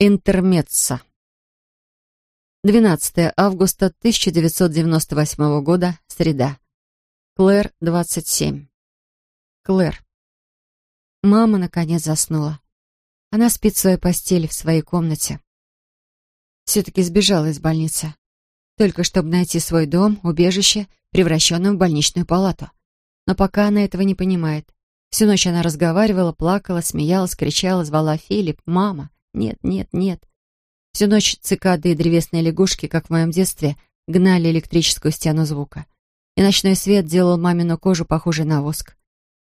Интермеца. 12 августа 1998 года, среда. Клэр, 27. Клэр. Мама, наконец, заснула. Она спит в своей постели, в своей комнате. Все-таки сбежала из больницы. Только чтобы найти свой дом, убежище, превращенное в больничную палату. Но пока она этого не понимает. Всю ночь она разговаривала, плакала, смеялась, кричала, звала Филипп, мама. Нет, нет, нет. Всю ночь цикады и древесные лягушки, как в моем детстве, гнали электрическую стену звука. И ночной свет делал мамину кожу похожей на воск.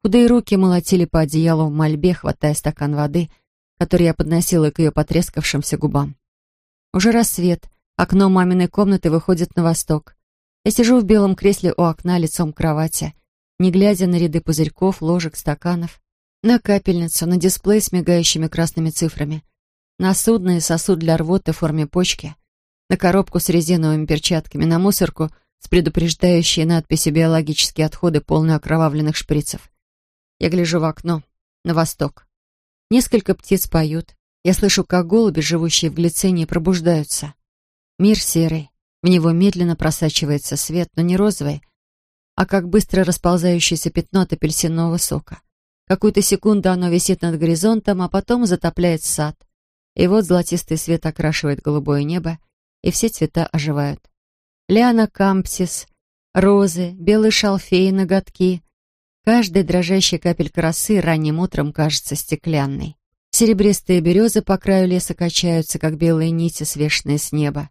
Худые руки молотили по одеялу в мольбе, хватая стакан воды, который я подносила к ее потрескавшимся губам. Уже рассвет, окно маминой комнаты выходит на восток. Я сижу в белом кресле у окна лицом к кровати, не глядя на ряды пузырьков, ложек, стаканов, на капельницу, на дисплей с мигающими красными цифрами — на судно и сосуд для рвоты в форме почки, на коробку с резиновыми перчатками, на мусорку с предупреждающей надписью «Биологические отходы, полные окровавленных шприцев». Я гляжу в окно, на восток. Несколько птиц поют. Я слышу, как голуби, живущие в глицинии, пробуждаются. Мир серый. В него медленно просачивается свет, но не розовый, а как быстро расползающееся пятно от апельсинового сока. Какую-то секунду оно висит над горизонтом, а потом затопляет сад. И вот золотистый свет окрашивает голубое небо, и все цвета оживают. Лиана кампсис, розы, белый шалфей, ноготки. Каждая дрожащая капелька росы ранним утром кажется стеклянной. Серебристые березы по краю леса качаются, как белые нити, свешенные с неба.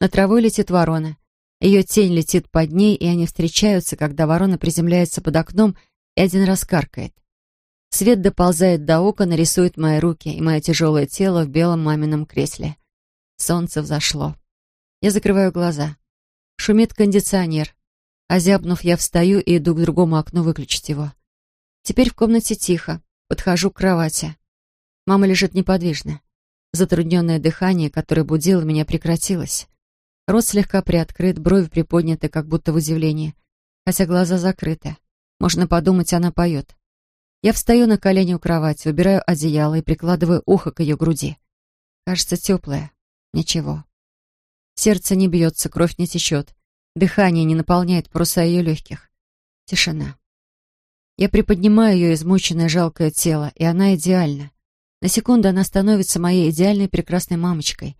На траву летит ворона. Ее тень летит под ней, и они встречаются, когда ворона приземляется под окном и один раз каркает. Свет доползает до окон и рисует мои руки и мое тяжелое тело в белом мамином кресле. Солнце взошло. Я закрываю глаза. Шумит кондиционер. Озябнув, я встаю и иду к другому окну выключить его. Теперь в комнате тихо. Подхожу к кровати. Мама лежит неподвижно. Затрудненное дыхание, которое будило меня, прекратилось. Рот слегка приоткрыт, брови приподняты, как будто в удивлении. Хотя глаза закрыты. Можно подумать, она поет. Я встаю на колени у кровати, убираю одеяло и прикладываю ухо к ее груди. Кажется, теплое. Ничего. Сердце не бьется, кровь не течет. Дыхание не наполняет паруса ее легких. Тишина. Я приподнимаю ее измученное жалкое тело, и она идеальна. На секунду она становится моей идеальной прекрасной мамочкой.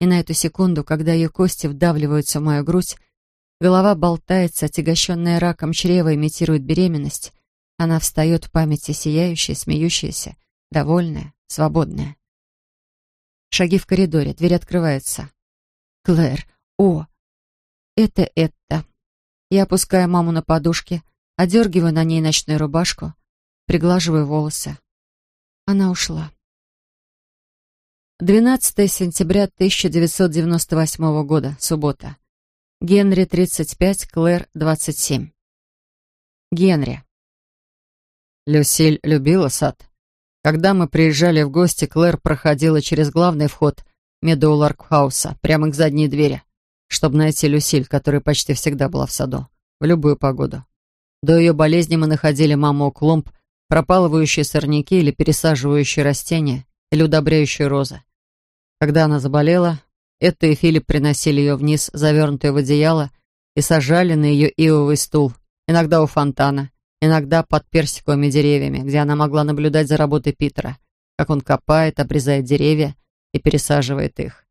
И на эту секунду, когда ее кости вдавливаются в мою грудь, голова болтается, отягощенная раком чрева имитирует беременность, она встает в памяти сияющая, смеющаяся, довольная, свободная. Шаги в коридоре, дверь открывается. Клэр, о, это это. Я опускаю маму на подушке, одергиваю на ней ночную рубашку, приглаживаю волосы. Она ушла. 12 сентября 1998 года, суббота. Генри, 35, Клэр, 27. Генри. Люсиль любила сад. Когда мы приезжали в гости, Клэр проходила через главный вход Медоуларк-хауса, прямо к задней двери, чтобы найти Люсиль, которая почти всегда была в саду, в любую погоду. До ее болезни мы находили маму у клумб, пропалывающую сорняки или пересаживающую растения, или удобряющую розы. Когда она заболела, Этта и Филипп приносили ее вниз, завернутую в одеяло, и сажали на ее ивовый стул, иногда у фонтана, иногда под персиковыми деревьями, где она могла наблюдать за работой Питера, как он копает, обрезает деревья и пересаживает их.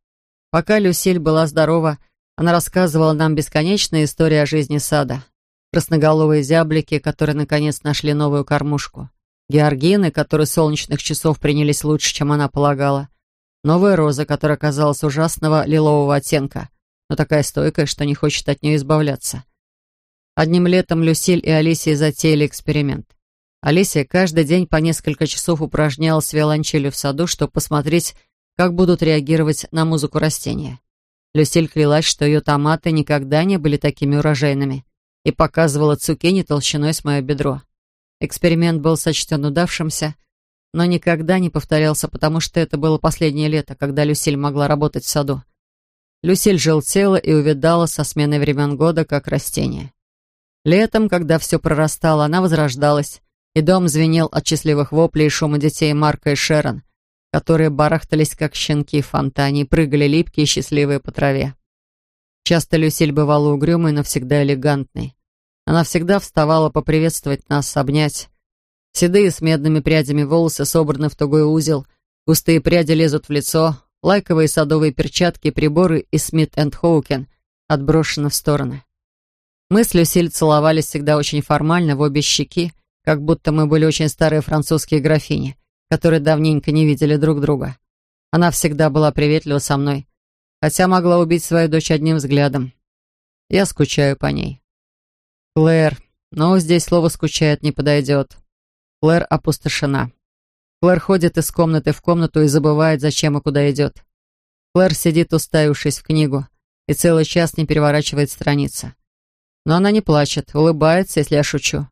Пока Люсиль была здорова, она рассказывала нам бесконечные истории о жизни сада. Красноголовые зяблики, которые наконец нашли новую кормушку. Георгины, которые солнечных часов принялись лучше, чем она полагала. Новая роза, которая оказалась ужасного лилового оттенка, но такая стойкая, что не хочет от нее избавляться. Одним летом Люсиль и Алисия затеяли эксперимент. Алисия каждый день по несколько часов упражнялась виолончелью в саду, чтобы посмотреть, как будут реагировать на музыку растения. Люсиль клялась, что ее томаты никогда не были такими урожайными, и показывала цукини толщиной с мое бедро. Эксперимент был сочтен удавшимся, но никогда не повторялся, потому что это было последнее лето, когда Люсиль могла работать в саду. Люсиль желтела и увядала со сменой времен года, как растение. Летом, когда все прорастало, она возрождалась, и дом звенел от счастливых воплей и шума детей Марка и Шерон. которые барахтались, как щенки в фонтане, и прыгали липкие и счастливые по траве. Часто Люсиль бывала угрюмой, но всегда элегантной. Она всегда вставала поприветствовать нас, обнять. Седые с медными прядями волосы собраны в тугой узел, густые пряди лезут в лицо, лайковые садовые перчатки и приборы из Смит энд Хоукен отброшены в стороны. Мы с Люсиль целовались всегда очень формально в обе щеки, как будто мы были очень старые французские графини которые давненько не видели друг друга. Она всегда была приветлива со мной, хотя могла убить свою дочь одним взглядом. Я скучаю по ней. Клэр, но здесь слово «скучает» не подойдет. Клэр опустошена. Клэр ходит из комнаты в комнату и забывает, зачем и куда идет. Клэр сидит, уставившись в книгу, и целый час не переворачивает страницы. Но она не плачет, улыбается, если я шучу,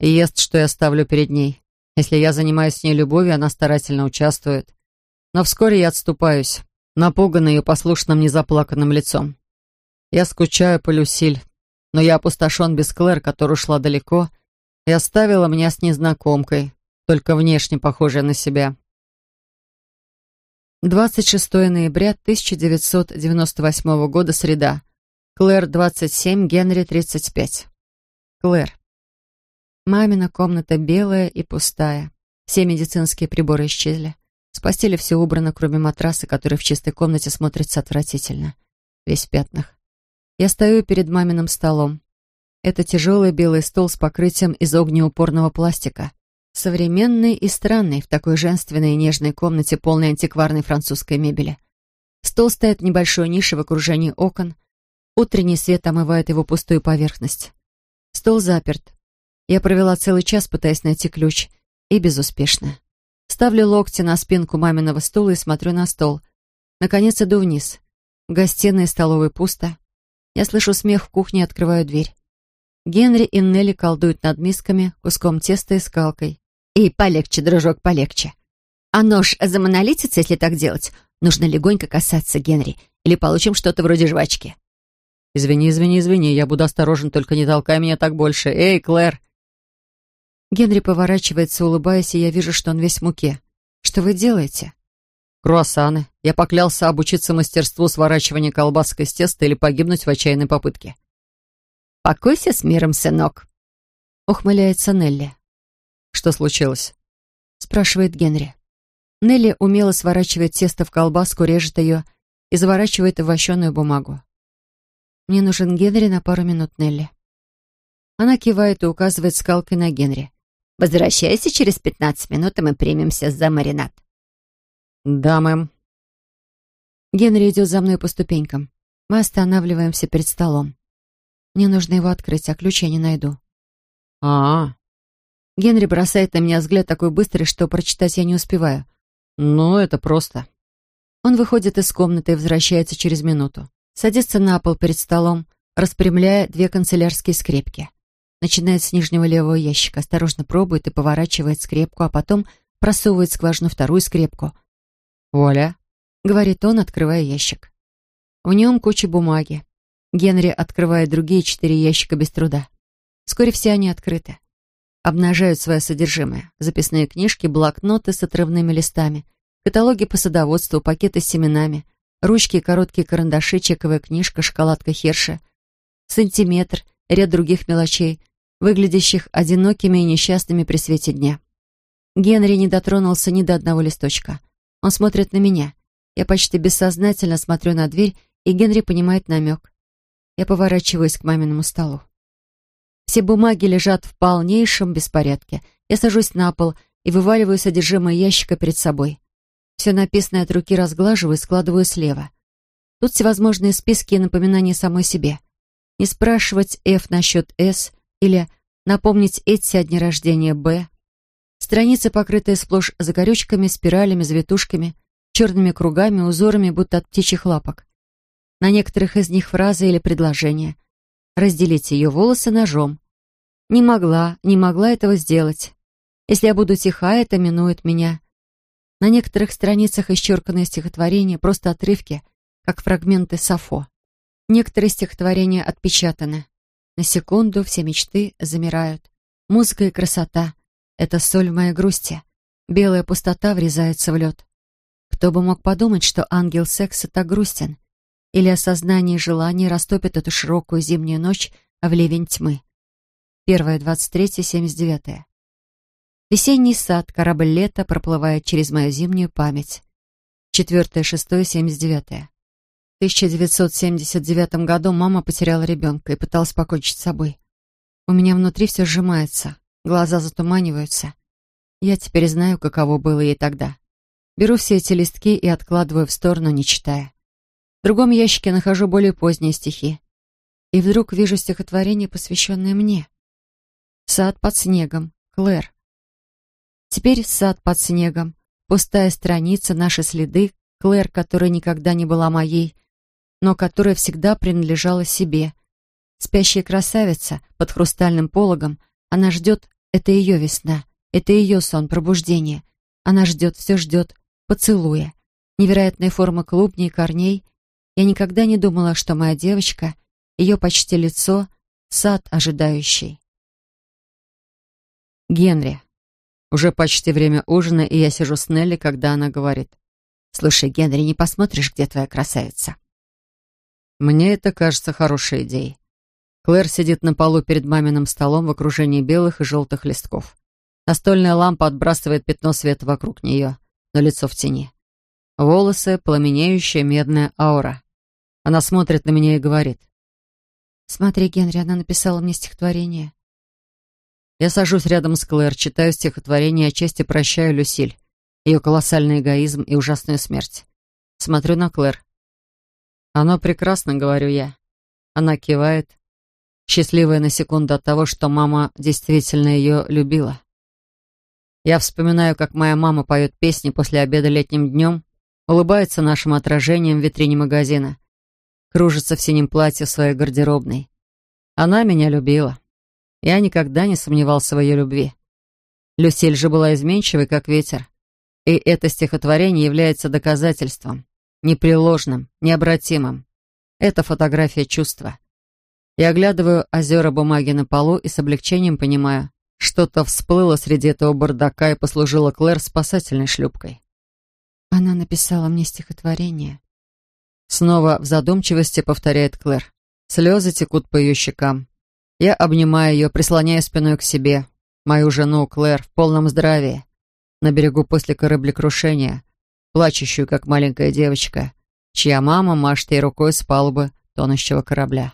и ест, что я ставлю перед ней. Если я занимаюсь с ней любовью, она старательно участвует. Но вскоре я отступаюсь, напуганный ее послушным незаплаканным лицом. Я скучаю по Люсиль, но я опустошен без Клэр, которая ушла далеко и оставила меня с незнакомкой, только внешне похожей на себя. 26 ноября 1998 года, среда. Клэр, 27, Генри, 35. Клэр. Мамина комната белая и пустая. Все медицинские приборы исчезли. С постели все убрано, кроме матраса, который в чистой комнате смотрится отвратительно. Весь в пятнах. Я стою перед маминым столом. Это тяжелый белый стол с покрытием из огнеупорного пластика. Современный и странный в такой женственной и нежной комнате, полной антикварной французской мебели. Стол стоит в небольшой нише в окружении окон. Утренний свет омывает его пустую поверхность. Стол заперт. Я провела целый час, пытаясь найти ключ, и безуспешно. Ставлю локти на спинку маминого стула и смотрю на стол. Наконец иду вниз. В гостиной и столовой пусто. Я слышу смех в кухне и открываю дверь. Генри и Нелли колдуют над мисками, куском теста и скалкой. «И полегче, дружок, полегче. А нож замонолитится, если так делать? Нужно легонько касаться, Генри, или получим что-то вроде жвачки». «Извини, извини, извини, я буду осторожен, только не толкай меня так больше. Эй, Клэр, Генри поворачивается, улыбаясь, и я вижу, что он весь в муке. «Что вы делаете?» «Круассаны. Я поклялся обучиться мастерству сворачивания колбаски из теста или погибнуть в отчаянной попытке». «Покойся с миром, сынок», — ухмыляется Нелли. «Что случилось?» — спрашивает Генри. Нелли умело сворачивает тесто в колбаску, режет ее и заворачивает в вощеную бумагу. «Мне нужен Генри на пару минут, Нелли». Она кивает и указывает скалкой на Генри. Возвращайся через пятнадцать минут, и мы примемся за маринад». «Да, мэм». Генри идет за мной по ступенькам. Мы останавливаемся перед столом. Мне нужно его открыть, а ключ я не найду. а а, -а. Генри бросает на меня взгляд такой быстрый, что прочитать я не успеваю. «Ну, это просто». Он выходит из комнаты и возвращается через минуту. Садится на пол перед столом, распрямляя две канцелярские скрепки. Начинает с нижнего левого ящика, осторожно пробует и поворачивает скрепку, а потом просовывает скважину вторую скрепку. «Оля», — говорит он, открывая ящик. В нем куча бумаги. Генри открывает другие четыре ящика без труда. Вскоре все они открыты. Обнажают свое содержимое. Записные книжки, блокноты с отрывными листами, каталоги по садоводству, пакеты с семенами, ручки короткие карандаши, чековая книжка, шоколадка Херша, сантиметр — ряд других мелочей, выглядящих одинокими и несчастными при свете дня. Генри не дотронулся ни до одного листочка. Он смотрит на меня. Я почти бессознательно смотрю на дверь, и Генри понимает намек. Я поворачиваюсь к маминому столу. Все бумаги лежат в полнейшем беспорядке. Я сажусь на пол и вываливаю содержимое ящика перед собой. Все написанное от руки разглаживаю и складываю слева. Тут всевозможные списки и напоминания самой себе не спрашивать F насчет S или напомнить Эти о дне рождения Б. Страницы, покрытые сплошь загорючками, спиралями, завитушками, черными кругами, узорами, будто от птичьих лапок. На некоторых из них фразы или предложения. Разделить ее волосы ножом. Не могла, не могла этого сделать. Если я буду тиха, это минует меня. На некоторых страницах исчерканное стихотворения, просто отрывки, как фрагменты Сафо. Некоторые стихотворения отпечатаны. На секунду все мечты замирают. Музыка и красота — это соль в моей грусти. Белая пустота врезается в лед. Кто бы мог подумать, что ангел секса так грустен? Или осознание желаний растопит эту широкую зимнюю ночь в ливень тьмы? 1.23.79. Весенний сад, корабль лета проплывает через мою зимнюю память. Четвертое, шестое, семьдесят девятое. В 1979 году мама потеряла ребенка и пыталась покончить с собой. У меня внутри все сжимается, глаза затуманиваются. Я теперь знаю, каково было ей тогда. Беру все эти листки и откладываю в сторону, не читая. В другом ящике нахожу более поздние стихи. И вдруг вижу стихотворение, посвященное мне. «Сад под снегом», Клэр. Теперь сад под снегом, пустая страница, наши следы, Клэр, которая никогда не была моей, но которая всегда принадлежала себе. Спящая красавица под хрустальным пологом, она ждет, это ее весна, это ее сон, пробуждение. Она ждет, все ждет, поцелуя. Невероятная форма клубней и корней. Я никогда не думала, что моя девочка, ее почти лицо, сад ожидающий. Генри. Уже почти время ужина, и я сижу с Нелли, когда она говорит. «Слушай, Генри, не посмотришь, где твоя красавица?» Мне это кажется хорошей идеей. Клэр сидит на полу перед маминым столом в окружении белых и желтых листков. Настольная лампа отбрасывает пятно света вокруг нее, но лицо в тени. Волосы, пламенеющая медная аура. Она смотрит на меня и говорит. «Смотри, Генри, она написала мне стихотворение». Я сажусь рядом с Клэр, читаю стихотворение отчасти прощаю Люсиль, ее колоссальный эгоизм и ужасную смерть. Смотрю на Клэр. «Оно прекрасно», — говорю я. Она кивает, счастливая на секунду от того, что мама действительно ее любила. Я вспоминаю, как моя мама поет песни после обеда летним днем, улыбается нашим отражением в витрине магазина, кружится в синем платье в своей гардеробной. Она меня любила. Я никогда не сомневался в ее любви. Люсиль же была изменчивой, как ветер. И это стихотворение является доказательством, непреложным, необратимым. Это фотография чувства. Я оглядываю озера бумаги на полу и с облегчением понимаю, что-то всплыло среди этого бардака и послужило Клэр спасательной шлюпкой. Она написала мне стихотворение. Снова в задумчивости повторяет Клэр. Слезы текут по ее щекам. Я обнимаю ее, прислоняя спиной к себе, мою жену Клэр в полном здравии, на берегу после кораблекрушения, плачущую, как маленькая девочка, чья мама машет ей рукой с палубы тонущего корабля.